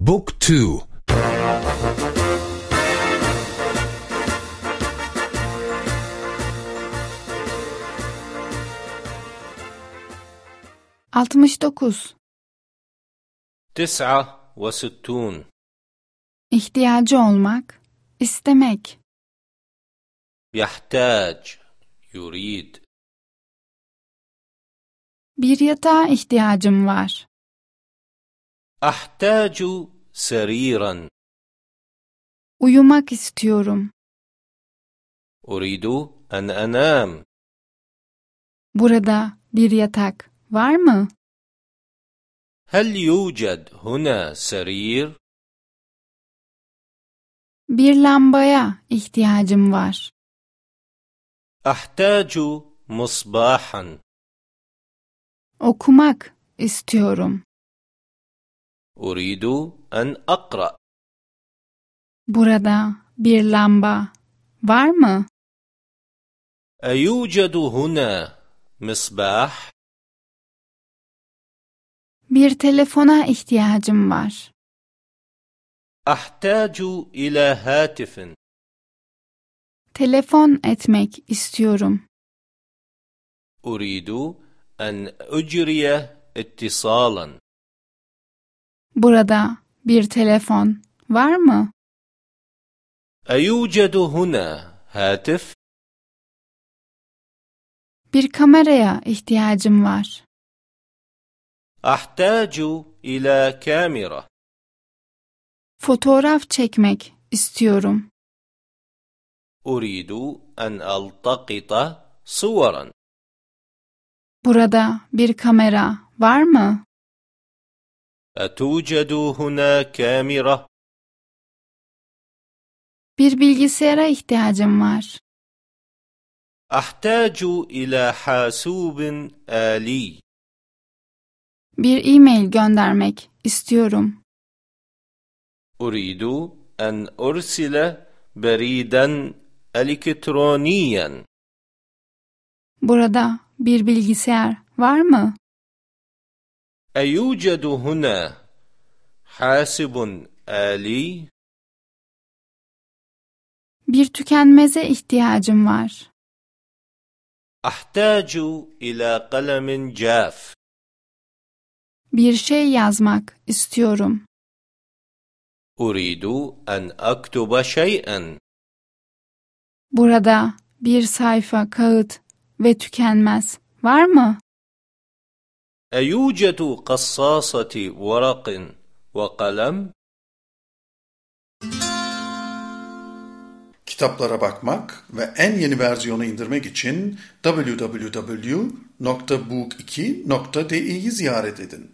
Book 2 69 Tis'a ve sittun İhtiyacı olmak, istemek. Yahtac, yurid. Bir yatağa ihtiyacım var. Ahtacu seriran. Uyumak istiyorum. Uridu en anam. Burada bir yatak var mı? Hel yujad huna serir? Bir lambaya ihtiyacım var. Ahtacu musbahan. Okumak istiyorum. Uridu en akra. Burada bir lamba var mı? Eyucedu huna misbah? Bir telefona ihtiyacım var. Ahtacu ila hatifin. Telefon etmek istiyorum. Uridu en ucriye ittisalan. Burada bir telefon var mı? أيوجد هنا هاتف؟ Bir kameraya ihtiyacım var. أحتاج إلى كاميرا Fotoğraf çekmek istiyorum. أريد أن ألتقط صورا Burada bir kamera var mı? أتوجد هنا كاميرا؟ Bir bilgisayara ihtiyacım var. أحتاج إلى حاسوب آلي Bir e-mail göndermek istiyorum. أريد أن أرسل بريدا إلكترونيا Burada bir bilgisayar var mı? أيوجد هنا حاسب آلي؟ Bir tükenmeze ihtiyacım var. أحتاج إلى قلم جاف Bir şey yazmak istiyorum. أريد أن أكتب شيئا Burada bir sayfa kağıt ve tükenmez var mı? أيوجد قصاصة ورق وقلم؟ Kitaplara bakmak ve en yeni versiyonu indirmek için www.book2.de'yi ziyaret edin.